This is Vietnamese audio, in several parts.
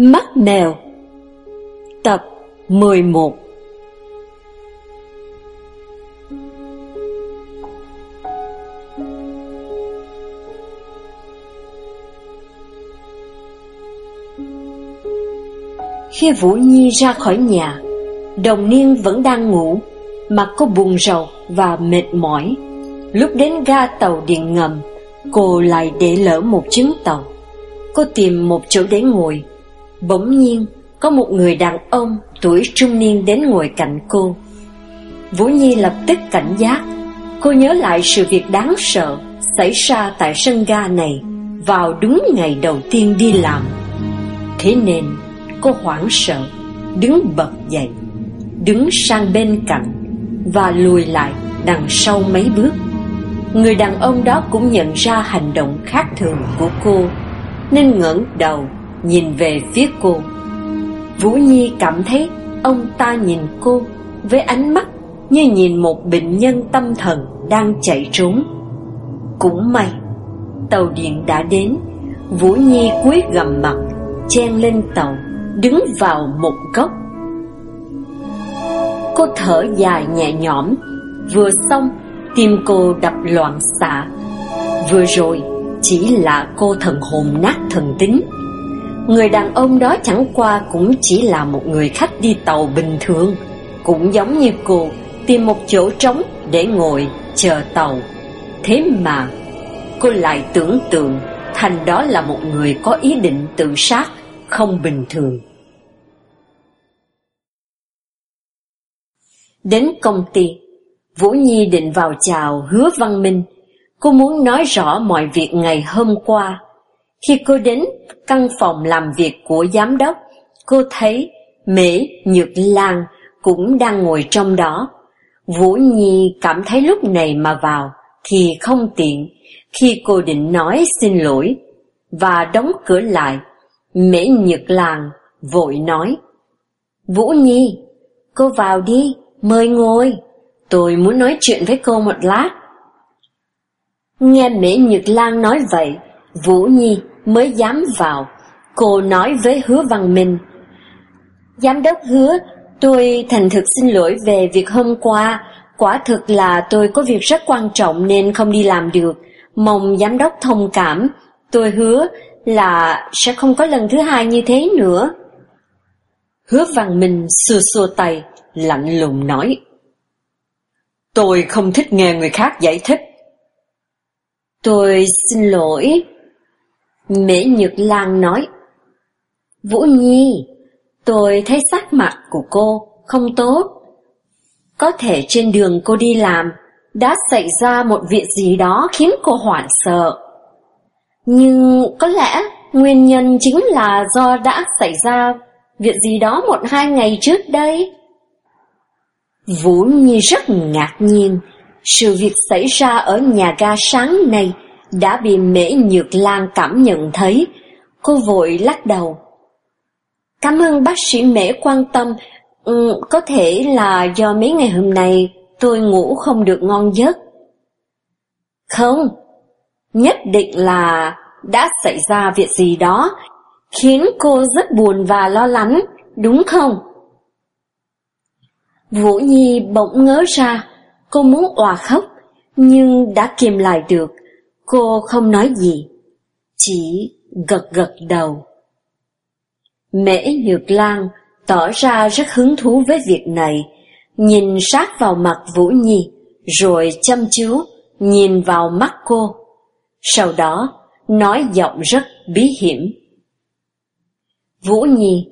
Mắt mèo. Tập 11 Khi Vũ Nhi ra khỏi nhà, Đồng niên vẫn đang ngủ, Mặt cô buồn rầu và mệt mỏi. Lúc đến ga tàu điện ngầm, Cô lại để lỡ một chuyến tàu. Cô tìm một chỗ để ngồi. Bỗng nhiên, Có một người đàn ông tuổi trung niên đến ngồi cạnh cô. Vũ Nhi lập tức cảnh giác. Cô nhớ lại sự việc đáng sợ Xảy ra tại sân ga này Vào đúng ngày đầu tiên đi làm. Thế nên, cô hoảng sợ, Đứng bật dậy, Đứng sang bên cạnh Và lùi lại đằng sau mấy bước. Người đàn ông đó cũng nhận ra hành động khác thường của cô, Nên ngẩng đầu nhìn về phía cô Vũ Nhi cảm thấy ông ta nhìn cô với ánh mắt như nhìn một bệnh nhân tâm thần đang chạy trốn. Cũng may, tàu điện đã đến, Vũ Nhi quyết gầm mặt, chen lên tàu, đứng vào một góc. Cô thở dài nhẹ nhõm, vừa xong tim cô đập loạn xạ. Vừa rồi chỉ là cô thần hồn nát thần tính Người đàn ông đó chẳng qua cũng chỉ là một người khách đi tàu bình thường. Cũng giống như cô, Tìm một chỗ trống để ngồi chờ tàu. Thế mà, Cô lại tưởng tượng Thành đó là một người có ý định tự sát, Không bình thường. Đến công ty, Vũ Nhi định vào chào hứa Văn Minh. Cô muốn nói rõ mọi việc ngày hôm qua. Khi cô đến căn phòng làm việc của giám đốc, cô thấy Mễ Nhược Lan cũng đang ngồi trong đó. Vũ Nhi cảm thấy lúc này mà vào thì không tiện khi cô định nói xin lỗi và đóng cửa lại. Mễ Nhược Lan vội nói Vũ Nhi, cô vào đi, mời ngồi, tôi muốn nói chuyện với cô một lát. Nghe Mễ Nhược Lan nói vậy, Vũ Nhi mới dám vào. Cô nói với hứa Văn Minh. Giám đốc hứa, tôi thành thực xin lỗi về việc hôm qua. Quả thực là tôi có việc rất quan trọng nên không đi làm được. Mong giám đốc thông cảm. Tôi hứa là sẽ không có lần thứ hai như thế nữa. Hứa Văn Minh xua xua tay, lạnh lùng nói. Tôi không thích nghe người khác giải thích. Tôi xin lỗi. Mễ Nhược Lan nói, Vũ Nhi, tôi thấy sắc mặt của cô không tốt. Có thể trên đường cô đi làm đã xảy ra một việc gì đó khiến cô hoảng sợ. Nhưng có lẽ nguyên nhân chính là do đã xảy ra việc gì đó một hai ngày trước đây. Vũ Nhi rất ngạc nhiên, sự việc xảy ra ở nhà ga sáng nay đã bị Mễ Nhược Lan cảm nhận thấy, cô vội lắc đầu. Cảm ơn bác sĩ Mễ quan tâm, ừ, có thể là do mấy ngày hôm nay tôi ngủ không được ngon giấc. Không, nhất định là đã xảy ra việc gì đó khiến cô rất buồn và lo lắng, đúng không? Vũ Nhi bỗng ngớ ra, cô muốn òa khóc, nhưng đã kiềm lại được. Cô không nói gì, chỉ gật gật đầu. Mễ Nhược Lan tỏ ra rất hứng thú với việc này, nhìn sát vào mặt Vũ Nhi, rồi chăm chú nhìn vào mắt cô. Sau đó, nói giọng rất bí hiểm. Vũ Nhi,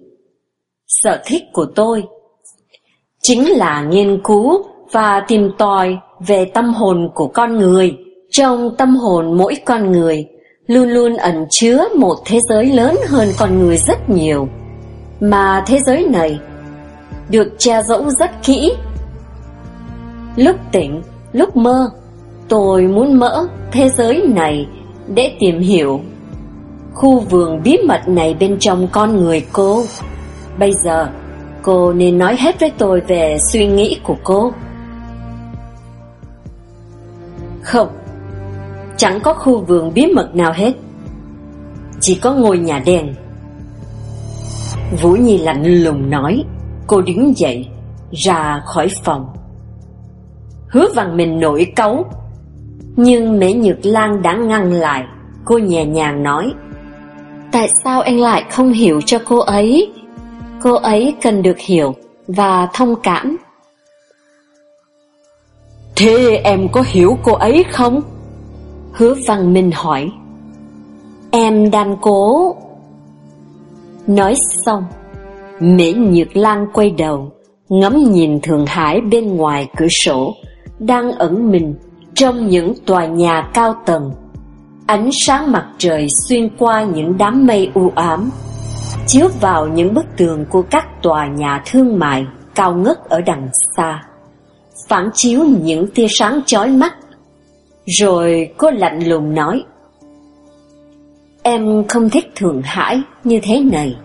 sở thích của tôi chính là nghiên cứu và tìm tòi về tâm hồn của con người. Trong tâm hồn mỗi con người luôn luôn ẩn chứa một thế giới lớn hơn con người rất nhiều. Mà thế giới này được che giấu rất kỹ. Lúc tỉnh, lúc mơ, tôi muốn mở thế giới này để tìm hiểu khu vườn bí mật này bên trong con người cô. Bây giờ, cô nên nói hết với tôi về suy nghĩ của cô. Không, Chẳng có khu vườn bí mật nào hết. Chỉ có ngôi nhà đèn. Vũ Nhi lạnh lùng nói. Cô đứng dậy Ra khỏi phòng. Hứa văn mình nổi cấu Nhưng Mễ Nhược Lan đã ngăn lại. Cô nhẹ nhàng nói. Tại sao anh lại không hiểu cho cô ấy? Cô ấy cần được hiểu Và thông cảm. Thế em có hiểu cô ấy không? Hứa Văn Minh hỏi. Em đang cố. Nói xong, Mễ Nhược Lan quay đầu, Ngắm nhìn Thượng Hải bên ngoài cửa sổ, Đang ẩn mình Trong những tòa nhà cao tầng. Ánh sáng mặt trời xuyên qua những đám mây u ám, Chiếu vào những bức tường của các tòa nhà thương mại Cao ngất ở đằng xa, Phản chiếu những tia sáng chói mắt rồi cô lạnh lùng nói, Em không thích Thượng Hải như thế này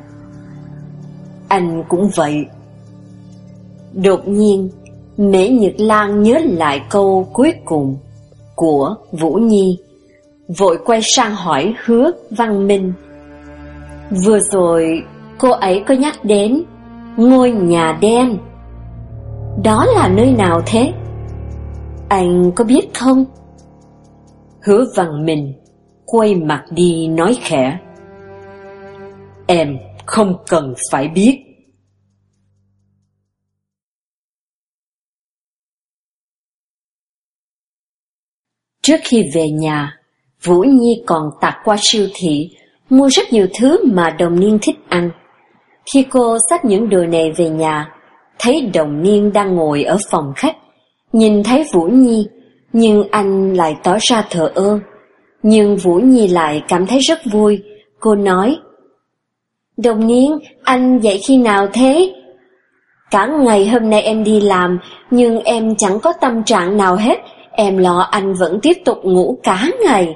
Anh cũng vậy Đột nhiên, Mễ Nhật Lan nhớ lại câu cuối cùng Của Vũ Nhi, Vội quay sang hỏi hứa Văn Minh Vừa rồi cô ấy có nhắc đến Ngôi nhà đen Đó là nơi nào thế? Anh có biết không? Hứa Văn mình quay mặt đi nói khẽ Em không cần phải biết Trước khi về nhà, Vũ Nhi còn tạt qua siêu thị, mua rất nhiều thứ mà đồng niên thích ăn. Khi cô xách những đồ này về nhà, thấy đồng niên đang ngồi ở phòng khách, nhìn thấy Vũ Nhi, nhưng anh lại tỏ ra thờ ơ. Nhưng Vũ Nhi lại cảm thấy rất vui, cô nói, Đồng niên, anh dậy khi nào thế? Cả ngày hôm nay em đi làm, nhưng em chẳng có tâm trạng nào hết, em lo anh vẫn tiếp tục ngủ cả ngày.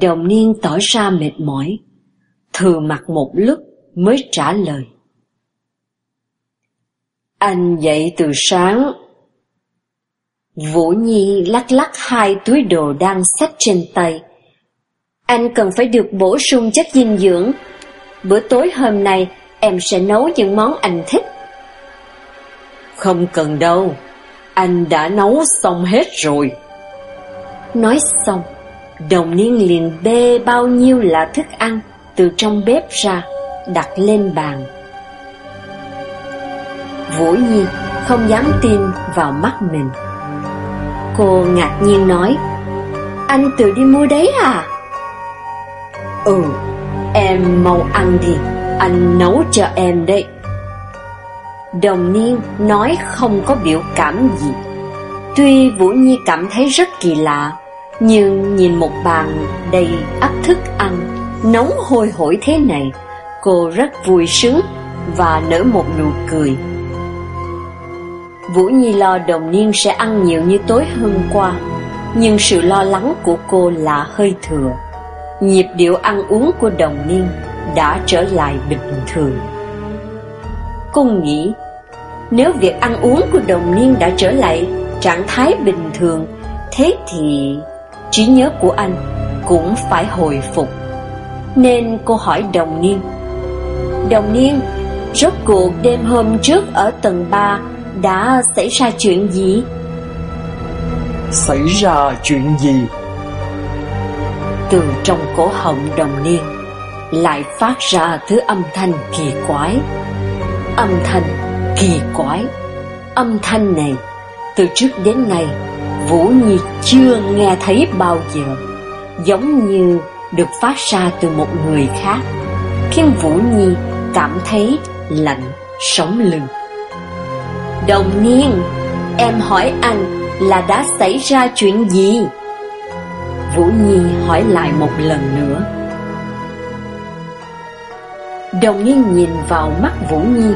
Đồng niên tỏ ra mệt mỏi, thừa mặt một lúc mới trả lời. Anh dậy từ sáng. Vũ Nhi lắc lắc hai túi đồ đang xách trên tay. Anh cần phải được bổ sung chất dinh dưỡng. Bữa tối hôm nay em sẽ nấu những món anh thích. Không cần đâu, anh đã nấu xong hết rồi. Nói xong, Đồng niên liền bê bao nhiêu là thức ăn từ trong bếp ra, đặt lên bàn. Vũ Nhi không dám tin vào mắt mình. Cô ngạc nhiên nói, anh tự đi mua đấy à? Ừ, em mau ăn đi, anh nấu cho em đấy. Đồng niên nói không có biểu cảm gì. Tuy Vũ Nhi cảm thấy rất kỳ lạ nhưng nhìn một bàn đầy ắp thức ăn Nóng hôi hổi thế này Cô rất vui sướng Và nở một nụ cười Vũ Nhi lo đồng niên sẽ ăn nhiều như tối hôm qua Nhưng sự lo lắng của cô là hơi thừa Nhịp điệu ăn uống của đồng niên Đã trở lại bình thường Cô nghĩ Nếu việc ăn uống của đồng niên đã trở lại trạng thái bình thường Thế thì trí nhớ của anh cũng phải hồi phục. Nên cô hỏi đồng niên. Đồng niên, rốt cuộc đêm hôm trước ở tầng 3 đã xảy ra chuyện gì? Xảy ra chuyện gì? Từ trong cổ họng đồng niên lại phát ra thứ âm thanh kỳ quái. Âm thanh kỳ quái. Âm thanh này từ trước đến nay Vũ Nhi chưa nghe thấy bao giờ Giống như được phát ra từ một người khác Khiến Vũ Nhi cảm thấy lạnh sống lưng Đồng niên, Em hỏi anh là đã xảy ra chuyện gì? Vũ Nhi hỏi lại một lần nữa. Đồng niên nhìn vào mắt Vũ Nhi.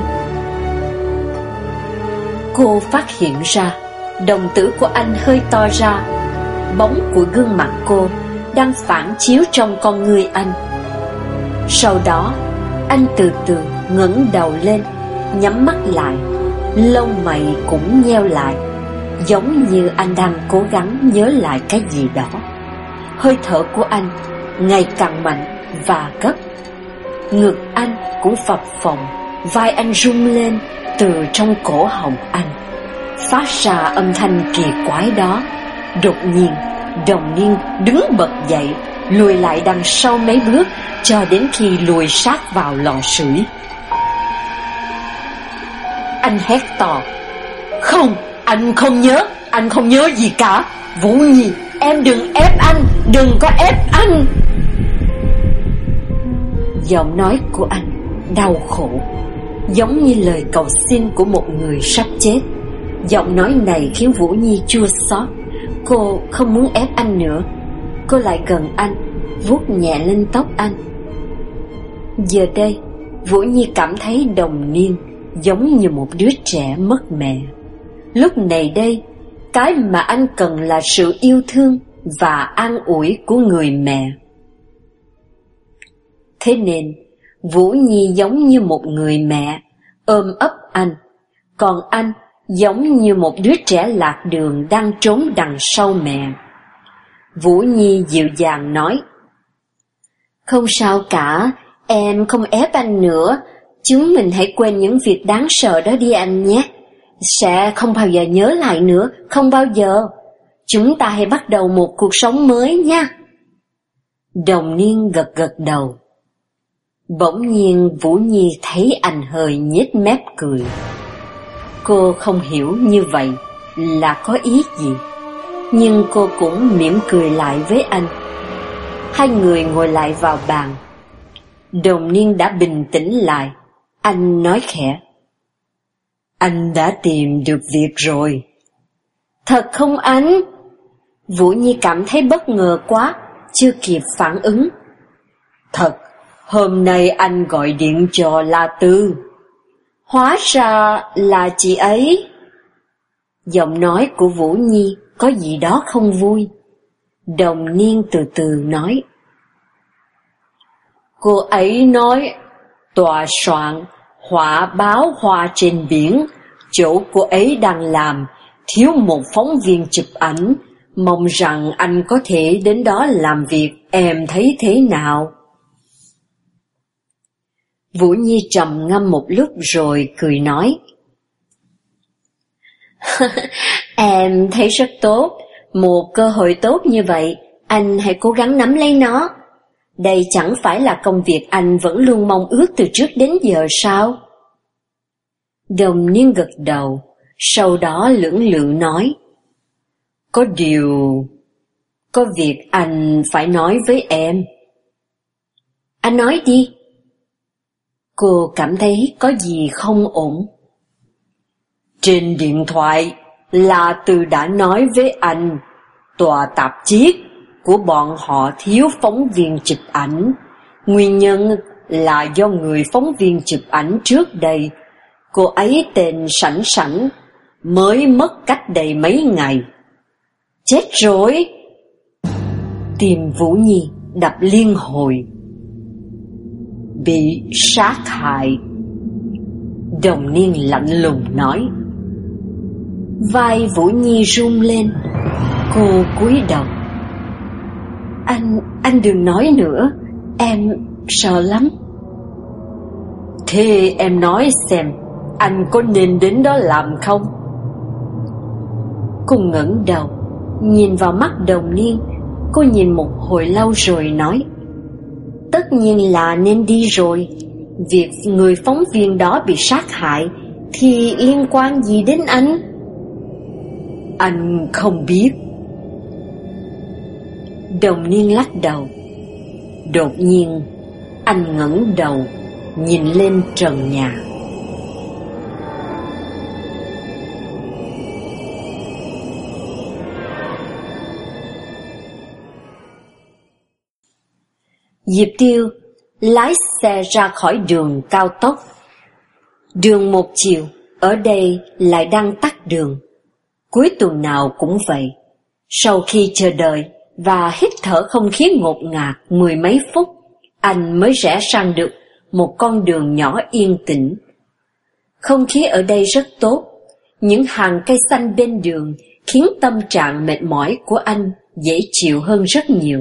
Cô phát hiện ra, Đồng tử của anh hơi to ra. Bóng của gương mặt cô Đang phản chiếu trong con người anh. Sau đó, Anh từ từ ngẩng đầu lên, Nhắm mắt lại. Lông mày cũng nheo lại, Giống như anh đang cố gắng nhớ lại cái gì đó. Hơi thở của anh Ngày càng mạnh và gấp. Ngực anh cũng phập phồng, Vai anh rung lên Từ trong cổ họng anh. Phát ra âm thanh kỳ quái đó, Đột nhiên Đồng niên đứng bật dậy, Lùi lại đằng sau mấy bước Cho đến khi lùi sát vào lò sưởi. Anh hét to. Không, anh không nhớ Anh không nhớ gì cả. Vũ Nhi, em đừng ép anh Đừng có ép anh. Giọng nói của anh đau khổ Giống như lời cầu xin của một người sắp chết. Giọng nói này khiến Vũ Nhi chua xót. Cô không muốn ép anh nữa. Cô lại gần anh vuốt nhẹ lên tóc anh. Giờ đây Vũ Nhi cảm thấy đồng niên Giống như một đứa trẻ mất mẹ. Lúc này đây Cái mà anh cần là sự yêu thương Và an ủi của người mẹ. Thế nên Vũ Nhi giống như một người mẹ Ôm ấp anh. Còn anh giống như một đứa trẻ lạc đường đang trốn đằng sau mẹ. Vũ Nhi dịu dàng nói, Không sao cả, em không ép anh nữa, chúng mình hãy quên những việc đáng sợ đó đi anh nhé. Sẽ không bao giờ nhớ lại nữa, không bao giờ. Chúng ta hãy bắt đầu một cuộc sống mới nha. Đồng niên gật gật đầu. Bỗng nhiên Vũ Nhi thấy anh hơi nhếch mép cười. Cô không hiểu như vậy là có ý gì Nhưng cô cũng mỉm cười lại với anh Hai người ngồi lại vào bàn Đồng niên đã bình tĩnh lại anh nói khẽ Anh đã tìm được việc rồi Thật không anh? Vũ Nhi cảm thấy bất ngờ quá Chưa kịp phản ứng Thật, hôm nay anh gọi điện cho La Tư Hóa ra là chị ấy. Giọng nói của Vũ Nhi có gì đó không vui. Đồng niên từ từ nói. Cô ấy nói, tòa soạn, họa báo hoa trên biển, chỗ cô ấy đang làm, thiếu một phóng viên chụp ảnh, mong rằng anh có thể đến đó làm việc, em thấy thế nào? Vũ Nhi trầm ngâm một lúc rồi cười nói. em thấy rất tốt, một cơ hội tốt như vậy, anh hãy cố gắng nắm lấy nó. Đây chẳng phải là công việc anh vẫn luôn mong ước từ trước đến giờ sao? Đồng niên gật đầu, sau đó lưỡng lự nói. Có điều... Có việc anh phải nói với em. Anh nói đi. Cô cảm thấy có gì không ổn. Trên điện thoại, là Từ đã nói với anh, tòa tạp chí của bọn họ thiếu phóng viên chụp ảnh. Nguyên nhân là do người phóng viên chụp ảnh trước đây, cô ấy tên Sảnh Sảnh, mới mất cách đây mấy ngày. Chết rồi! Tìm Vũ Nhi đập liên hồi bị sát hại. Đồng niên lạnh lùng nói. Vai Vũ Nhi run lên, cô cúi đầu. Anh, anh đừng nói nữa, em sợ lắm. Thế em nói xem, anh có nên đến đó làm không? Cô ngẩng đầu, nhìn vào mắt đồng niên, cô nhìn một hồi lâu rồi nói tất nhiên là nên đi rồi. Việc người phóng viên đó bị sát hại thì liên quan gì đến anh? Anh không biết. Đồng niên lắc đầu. Đột nhiên, anh ngẩng đầu, nhìn lên trần nhà. Diệp Tiêu lái xe ra khỏi đường cao tốc. Đường một chiều, ở đây lại đang tắt đường. Cuối tuần nào cũng vậy. Sau khi chờ đợi và hít thở không khí ngột ngạt mười mấy phút, anh mới rẽ sang được một con đường nhỏ yên tĩnh. Không khí ở đây rất tốt, những hàng cây xanh bên đường khiến tâm trạng mệt mỏi của anh dễ chịu hơn rất nhiều.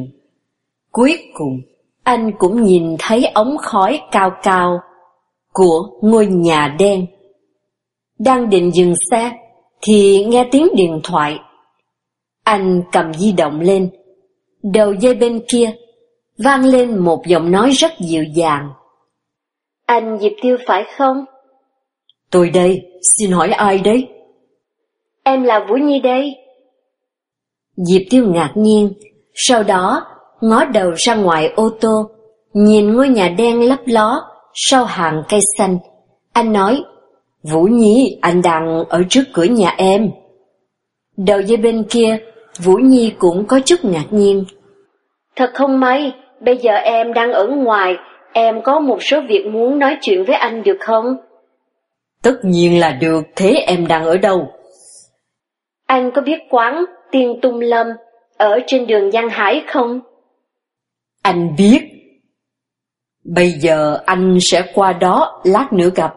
Cuối cùng, Anh cũng nhìn thấy ống khói cao cao của ngôi nhà đen. Đang định dừng xe, thì nghe tiếng điện thoại. Anh cầm di động lên, đầu dây bên kia, vang lên một giọng nói rất dịu dàng. Anh Diệp Tiêu phải không? Tôi đây, xin hỏi ai đấy? Em là Vũ Nhi đây. Diệp Tiêu ngạc nhiên, sau đó ngó đầu ra ngoài ô tô, nhìn ngôi nhà đen lấp ló sau hàng cây xanh. Anh nói, Vũ Nhi, anh đang ở trước cửa nhà em. Đầu dây bên kia, Vũ Nhi cũng có chút ngạc nhiên. Thật không may, bây giờ em đang ở ngoài, em có một số việc muốn nói chuyện với anh được không? Tất nhiên là được, thế em đang ở đâu? Anh có biết quán Tiên Tung Lâm ở trên đường Giang Hải không? Anh biết. Bây giờ anh sẽ qua đó lát nữa gặp.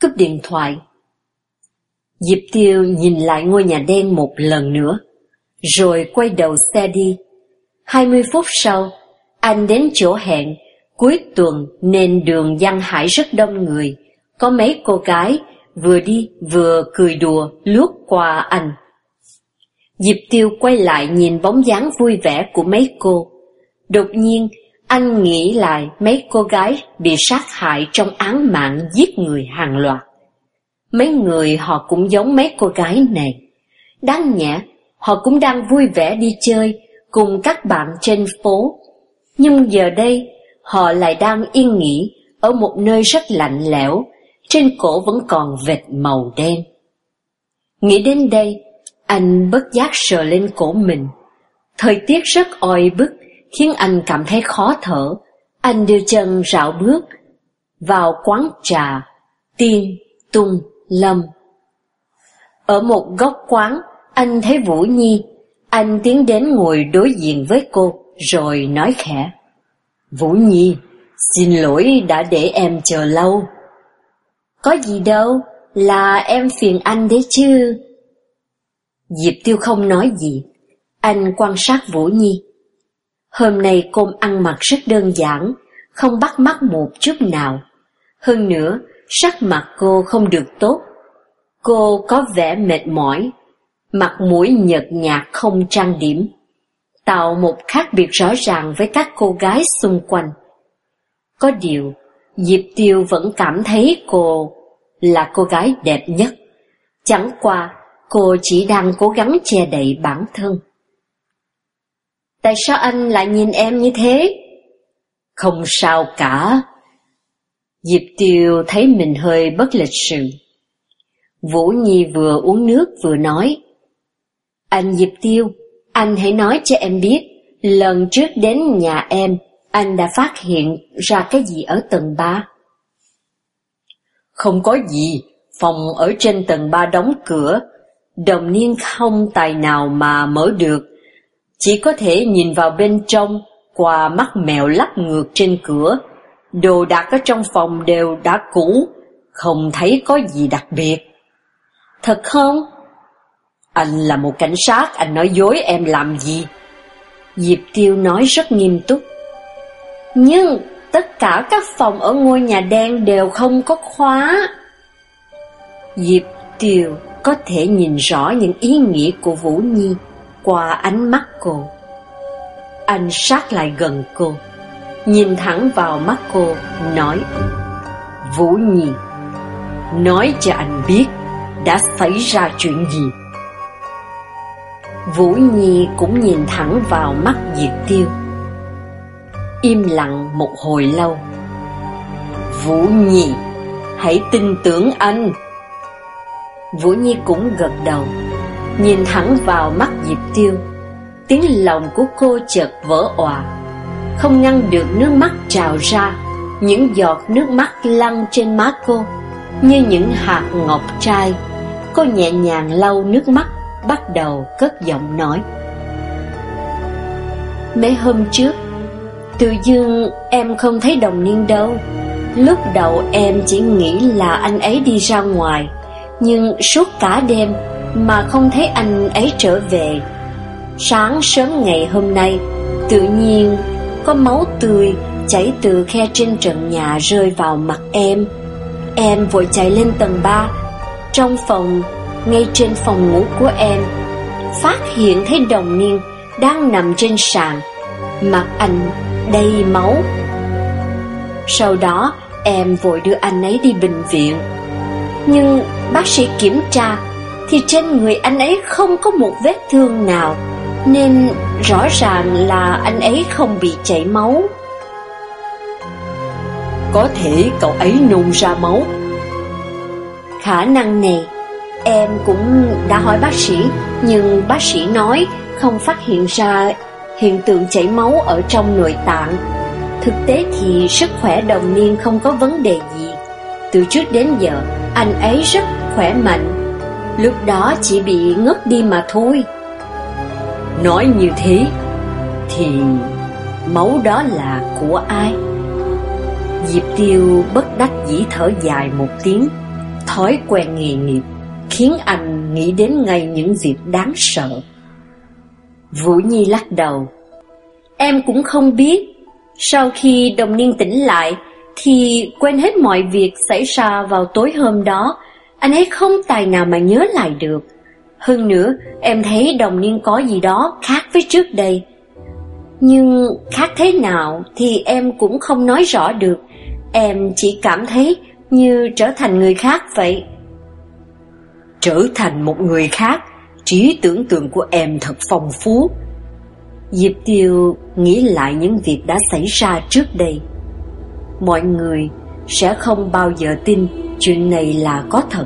Cúp điện thoại. Diệp Tiêu nhìn lại ngôi nhà đen một lần nữa, rồi quay đầu xe đi. Hai mươi phút sau, anh đến chỗ hẹn, cuối tuần nên đường Giang Hải rất đông người, có mấy cô gái vừa đi vừa cười đùa lướt qua anh. Diệp Tiêu quay lại nhìn bóng dáng vui vẻ của mấy cô. Đột nhiên, anh nghĩ lại mấy cô gái bị sát hại trong án mạng giết người hàng loạt. Mấy người họ cũng giống mấy cô gái này. Đáng nhẽ, họ cũng đang vui vẻ đi chơi cùng các bạn trên phố. Nhưng giờ đây, họ lại đang yên nghỉ ở một nơi rất lạnh lẽo, trên cổ vẫn còn vệt màu đen. Nghĩ đến đây, anh bất giác sờ lên cổ mình. Thời tiết rất oi bức, khiến anh cảm thấy khó thở. Anh đưa chân rảo bước vào quán trà, tiên, tung, lâm. Ở một góc quán, anh thấy Vũ Nhi. Anh tiến đến ngồi đối diện với cô, rồi nói khẽ. Vũ Nhi, xin lỗi đã để em chờ lâu. Có gì đâu, là em phiền anh đấy chứ. Diệp Tiêu không nói gì, anh quan sát Vũ Nhi. Hôm nay cô ăn mặc rất đơn giản, không bắt mắt một chút nào. Hơn nữa, sắc mặt cô không được tốt. Cô có vẻ mệt mỏi, mặt mũi nhợt nhạt không trang điểm, tạo một khác biệt rõ ràng với các cô gái xung quanh. Có điều, Diệp Tiêu vẫn cảm thấy cô là cô gái đẹp nhất. Chẳng qua, cô chỉ đang cố gắng che đậy bản thân. Tại sao anh lại nhìn em như thế? Không sao cả. Diệp Tiêu thấy mình hơi bất lịch sự. Vũ Nhi vừa uống nước vừa nói. Anh Diệp Tiêu, anh hãy nói cho em biết, lần trước đến nhà em, anh đã phát hiện ra cái gì ở tầng 3? Không có gì, phòng ở trên tầng 3 đóng cửa, đồng niên không tài nào mà mở được, chỉ có thể nhìn vào bên trong qua mắt mèo lắp ngược trên cửa. Đồ đạc ở trong phòng đều đã cũ, không thấy có gì đặc biệt. Thật không? Anh là một cảnh sát, anh nói dối em làm gì? Diệp Tiêu nói rất nghiêm túc. Nhưng tất cả các phòng ở ngôi nhà đen đều không có khóa. Diệp Tiêu có thể nhìn rõ những ý nghĩa của Vũ Nhi qua ánh mắt cô. Anh sát lại gần cô, nhìn thẳng vào mắt cô, nói Vũ Nhi, nói cho anh biết đã xảy ra chuyện gì. Vũ Nhi cũng nhìn thẳng vào mắt Diệp Tiêu. Im lặng một hồi lâu. Vũ Nhi, hãy tin tưởng anh. Vũ Nhi cũng gật đầu, nhìn thẳng vào mắt Diệp Tiêu. Tiếng lòng của cô chợt vỡ òa, không ngăn được nước mắt trào ra, những giọt nước mắt lăn trên má cô, như những hạt ngọc trai. Cô nhẹ nhàng lau nước mắt, bắt đầu cất giọng nói. Mấy hôm trước, tự dưng em không thấy đồng niên đâu. Lúc đầu em chỉ nghĩ là anh ấy đi ra ngoài, nhưng suốt cả đêm mà không thấy anh ấy trở về. Sáng sớm ngày hôm nay, tự nhiên có máu tươi chảy từ khe trên trần nhà rơi vào mặt em. Em vội chạy lên tầng 3, trong phòng, ngay trên phòng ngủ của em, phát hiện thấy đồng niên đang nằm trên sàn, mặt anh đầy máu. Sau đó, em vội đưa anh ấy đi bệnh viện. Nhưng bác sĩ kiểm tra thì trên người anh ấy không có một vết thương nào, nên rõ ràng là anh ấy không bị chảy máu. Có thể cậu ấy nôn ra máu. Khả năng này, em cũng đã hỏi bác sĩ, nhưng bác sĩ nói không phát hiện ra hiện tượng chảy máu ở trong nội tạng. Thực tế thì sức khỏe đồng niên không có vấn đề gì. Từ trước đến giờ, anh ấy rất khỏe mạnh. Lúc đó chỉ bị ngất đi mà thôi. Nói như thế, thì máu đó là của ai? Diệp Tiêu bất đắc dĩ thở dài một tiếng, thói quen nghề nghiệp khiến anh nghĩ đến ngay những việc đáng sợ. Vũ Nhi lắc đầu. Em cũng không biết. Sau khi đồng niên tỉnh lại, thì quên hết mọi việc xảy ra vào tối hôm đó. Anh ấy không tài nào mà nhớ lại được. Hơn nữa, em thấy đồng niên có gì đó khác với trước đây. Nhưng khác thế nào thì em cũng không nói rõ được. Em chỉ cảm thấy như trở thành người khác vậy. Trở thành một người khác, trí tưởng tượng của em thật phong phú. Diệp Tiêu nghĩ lại những việc đã xảy ra trước đây. Mọi người sẽ không bao giờ tin chuyện này là có thật.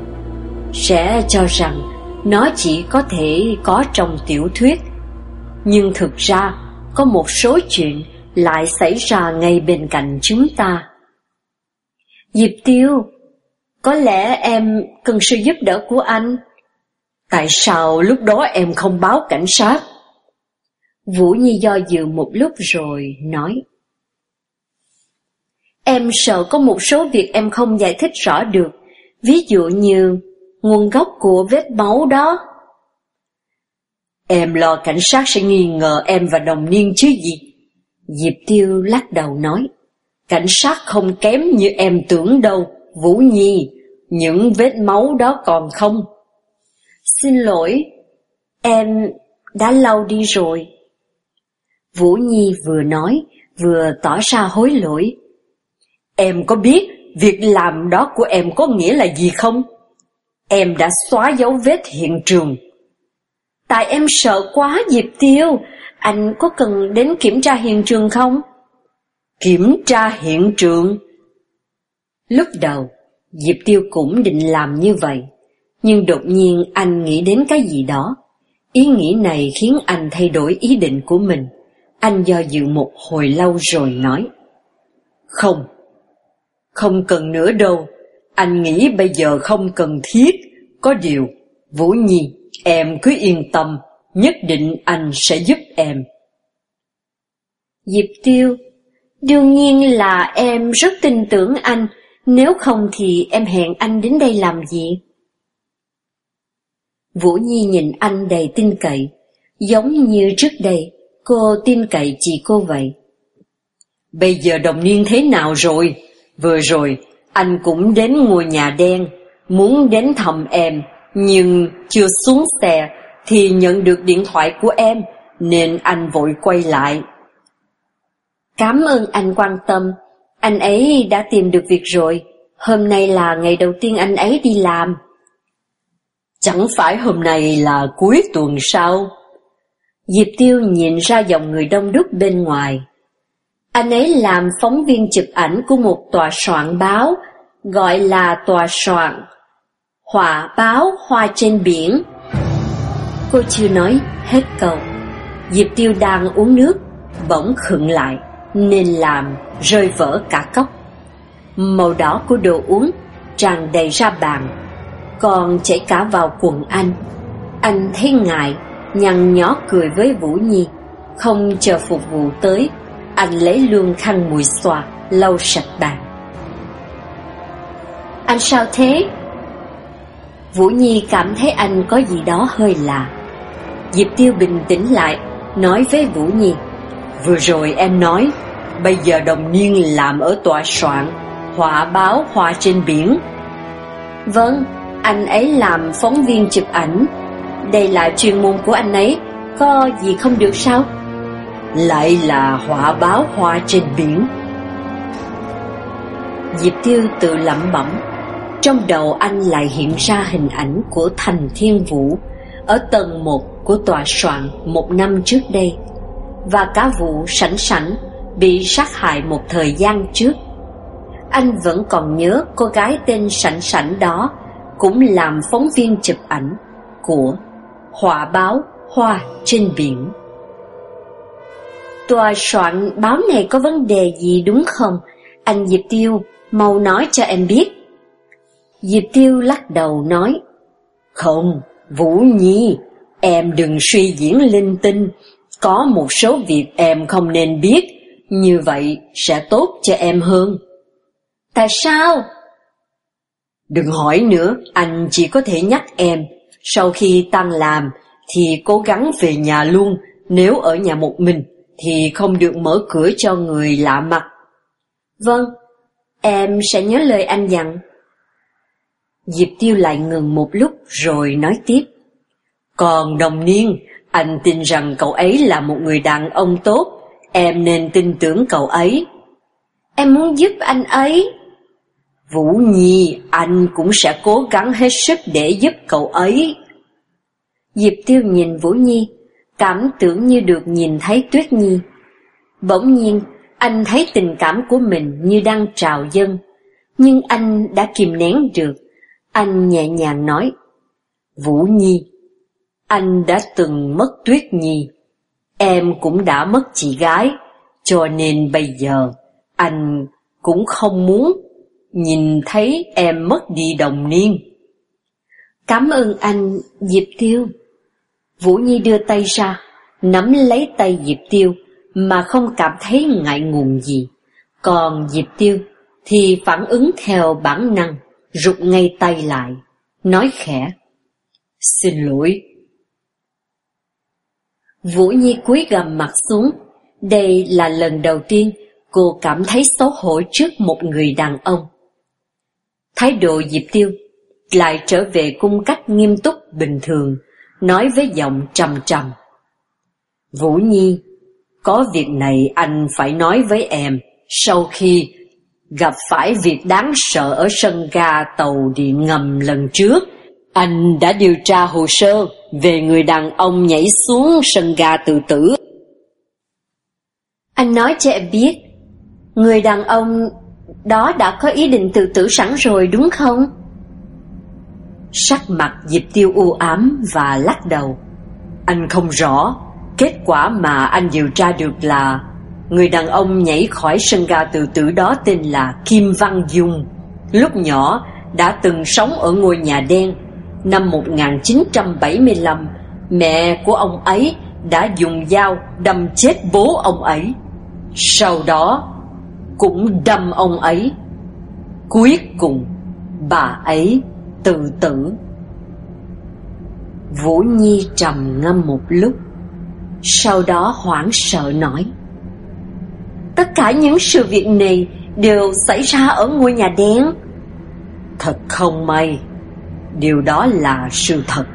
Sẽ cho rằng nó chỉ có thể có trong tiểu thuyết. Nhưng thực ra, có một số chuyện lại xảy ra ngay bên cạnh chúng ta. Diệp Tiêu, có lẽ em cần sự giúp đỡ của anh. Tại sao lúc đó em không báo cảnh sát? Vũ Nhi do dự một lúc rồi nói. Em sợ có một số việc em không giải thích rõ được, ví dụ như nguồn gốc của vết máu đó. Em lo cảnh sát sẽ nghi ngờ em và đồng niên chứ gì? Diệp Tiêu lắc đầu nói. Cảnh sát không kém như em tưởng đâu, Vũ Nhi, những vết máu đó còn không. Xin lỗi, em đã lâu đi rồi. Vũ Nhi vừa nói, vừa tỏ ra hối lỗi. Em có biết việc làm đó của em có nghĩa là gì không? Em đã xóa dấu vết hiện trường. Tại em sợ quá Diệp Tiêu, anh có cần đến kiểm tra hiện trường không? Kiểm tra hiện trường? Lúc đầu, Diệp Tiêu cũng định làm như vậy, nhưng đột nhiên anh nghĩ đến cái gì đó. Ý nghĩ này khiến anh thay đổi ý định của mình. Anh do dự một hồi lâu rồi nói. Không, không cần nữa đâu. Anh nghĩ bây giờ không cần thiết. Có điều, Vũ Nhi, em cứ yên tâm, nhất định anh sẽ giúp em. Diệp Tiêu, đương nhiên là em rất tin tưởng anh, nếu không thì em hẹn anh đến đây làm gì? Vũ Nhi nhìn anh đầy tin cậy, giống như trước đây, cô tin cậy chị cô vậy. Bây giờ đồng niên thế nào rồi? Vừa rồi, anh cũng đến ngôi nhà đen, muốn đến thăm em, nhưng chưa xuống xe thì nhận được điện thoại của em, nên anh vội quay lại. Cảm ơn anh quan tâm, anh ấy đã tìm được việc rồi, hôm nay là ngày đầu tiên anh ấy đi làm. Chẳng phải hôm nay là cuối tuần sao? Diệp Tiêu nhìn ra dòng người đông đúc bên ngoài. Anh ấy làm phóng viên chụp ảnh của một tòa soạn báo, gọi là tòa soạn. Họa báo hoa trên biển. Cô chưa nói hết câu. Diệp Tiêu đang uống nước, bỗng khựng lại, nên làm rơi vỡ cả cốc. Màu đỏ của đồ uống tràn đầy ra bàn, còn chảy cả vào quần anh. Anh thấy ngại, nhăn nhó cười với Vũ Nhi, không chờ phục vụ tới, anh lấy luôn khăn mùi xoa, lau sạch bàn. Anh sao thế? Vũ Nhi cảm thấy anh có gì đó hơi lạ. Diệp Tiêu bình tĩnh lại, nói với Vũ Nhi. Vừa rồi em nói, Bây giờ đồng niên làm ở tòa soạn Họa báo hoa trên biển Vâng, anh ấy làm phóng viên chụp ảnh Đây là chuyên môn của anh ấy Có gì không được sao? Lại là họa báo hoa trên biển. Diệp Tiêu tự lẩm bẩm, Trong đầu anh lại hiện ra hình ảnh của Thành Thiên Vũ Ở tầng 1 của tòa soạn một năm trước đây, Và cả vụ sảnh sảnh bị sát hại một thời gian trước. Anh vẫn còn nhớ cô gái tên sảnh sảnh đó Cũng làm phóng viên chụp ảnh của họa báo Hoa trên biển. Tòa soạn báo này có vấn đề gì đúng không? Anh Diệp Tiêu mau nói cho em biết. Diệp Tiêu lắc đầu nói, Không, Vũ Nhi, em đừng suy diễn linh tinh, có một số việc em không nên biết, như vậy sẽ tốt cho em hơn. Tại sao? Đừng hỏi nữa, anh chỉ có thể nhắc em, sau khi tan làm thì cố gắng về nhà luôn, nếu ở nhà một mình thì không được mở cửa cho người lạ mặt. Vâng, Em sẽ nhớ lời anh dặn. Diệp Tiêu lại ngừng một lúc rồi nói tiếp. Còn đồng niên, anh tin rằng cậu ấy là một người đàn ông tốt, em nên tin tưởng cậu ấy. Em muốn giúp anh ấy. Vũ Nhi, anh cũng sẽ cố gắng hết sức để giúp cậu ấy. Diệp Tiêu nhìn Vũ Nhi, cảm tưởng như được nhìn thấy Tuyết Nhi. Bỗng nhiên, anh thấy tình cảm của mình như đang trào dâng, nhưng anh đã kìm nén được. Anh nhẹ nhàng nói, Vũ Nhi, anh đã từng mất Tuyết Nhi, em cũng đã mất chị gái, cho nên bây giờ anh cũng không muốn nhìn thấy em mất đi đồng niên. Cảm ơn anh, Diệp Tiêu. Vũ Nhi đưa tay ra, nắm lấy tay Diệp Tiêu, mà không cảm thấy ngại ngùng gì. Còn Diệp Tiêu thì phản ứng theo bản năng, rụt ngay tay lại, nói khẽ. Xin lỗi. Vũ Nhi cúi gầm mặt xuống. Đây là lần đầu tiên cô cảm thấy xấu hổ trước một người đàn ông. Thái độ Diệp Tiêu lại trở về cung cách nghiêm túc bình thường, nói với giọng trầm trầm. Vũ Nhi, có việc này anh phải nói với em sau khi gặp phải việc đáng sợ ở sân ga tàu điện ngầm lần trước. Anh đã điều tra hồ sơ về người đàn ông nhảy xuống sân ga tự tử. Anh nói cho em biết, người đàn ông đó đã có ý định tự tử sẵn rồi đúng không? Sắc mặt Diệp Tiêu u ám và lắc đầu. Anh không rõ, Kết quả mà anh điều tra được là Người đàn ông nhảy khỏi sân ga tự tử đó tên là Kim Văn Dung. Lúc nhỏ đã từng sống ở ngôi nhà đen. Năm 1975 Mẹ của ông ấy đã dùng dao đâm chết bố ông ấy. Sau đó cũng đâm ông ấy. Cuối cùng bà ấy tự tử. Vũ Nhi trầm ngâm một lúc, sau đó hoảng sợ nói, Tất cả những sự việc này đều xảy ra ở ngôi nhà đen. Thật không may, Điều đó là sự thật.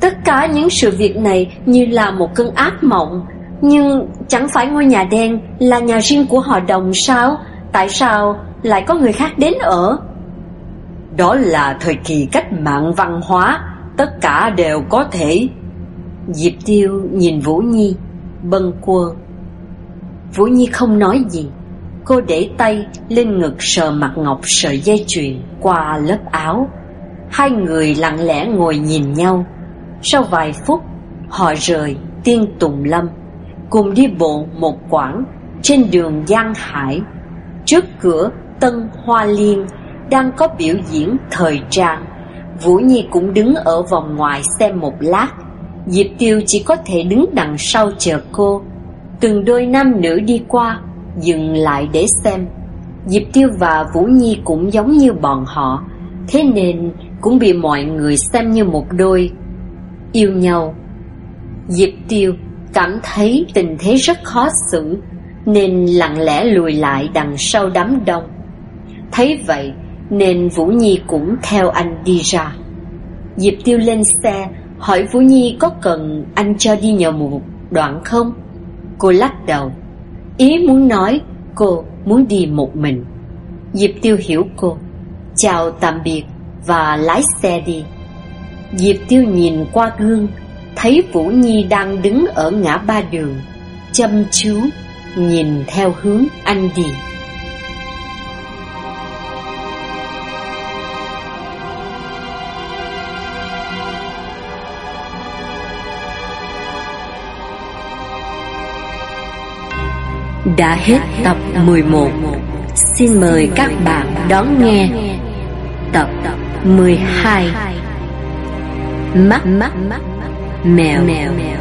Tất cả những sự việc này như là một cơn ác mộng, Nhưng chẳng phải ngôi nhà đen là nhà riêng của họ đồng sao? Tại sao lại có người khác đến ở? Đó là thời kỳ cách mạng văn hóa Tất cả đều có thể Diệp Tiêu nhìn Vũ Nhi, bâng quơ. Vũ Nhi không nói gì, cô để tay lên ngực sờ mặt ngọc sợi dây chuyền qua lớp áo. Hai người lặng lẽ ngồi nhìn nhau. Sau vài phút, họ rời Tiên Tùng Lâm, cùng đi bộ một quãng trên đường Giang Hải. Trước cửa Tân Hoa Liên đang có biểu diễn thời trang. Vũ Nhi cũng đứng ở vòng ngoài xem một lát. Diệp Tiêu chỉ có thể đứng đằng sau chờ cô. Từng đôi nam nữ đi qua Dừng lại để xem. Diệp Tiêu và Vũ Nhi cũng giống như bọn họ. Thế nên cũng bị mọi người xem như một đôi. Yêu nhau. Diệp Tiêu cảm thấy tình thế rất khó xử, nên lặng lẽ lùi lại đằng sau đám đông. Thấy vậy, nên Vũ Nhi cũng theo anh đi ra. Diệp Tiêu lên xe, hỏi Vũ Nhi có cần anh cho đi nhờ một đoạn không? Cô lắc đầu. Ý muốn nói cô muốn đi một mình. Diệp Tiêu hiểu cô. Chào tạm biệt và lái xe đi. Diệp Tiêu nhìn qua gương, thấy Vũ Nhi đang đứng ở ngã ba đường, chăm chú nhìn theo hướng anh đi. Đã hết tập 11 Xin mời các bạn đón nghe Tập 12 Mắt mắt mèo mèo.